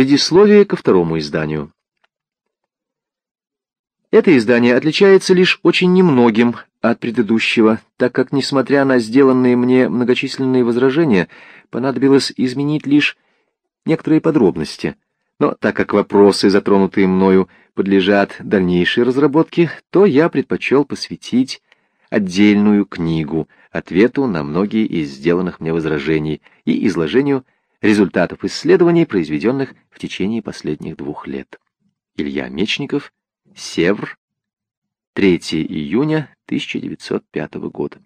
Предисловие ко второму изданию. Это издание отличается лишь очень немногим от предыдущего, так как, несмотря на сделанные мне многочисленные возражения, понадобилось изменить лишь некоторые подробности. Но так как вопросы, затронутые мною, подлежат дальнейшей разработке, то я предпочел посвятить отдельную книгу ответу на многие из сделанных мне возражений и изложению результатов исследований, произведенных в течение последних двух лет. Илья Мечников, Севр, 3 июня 1905 года.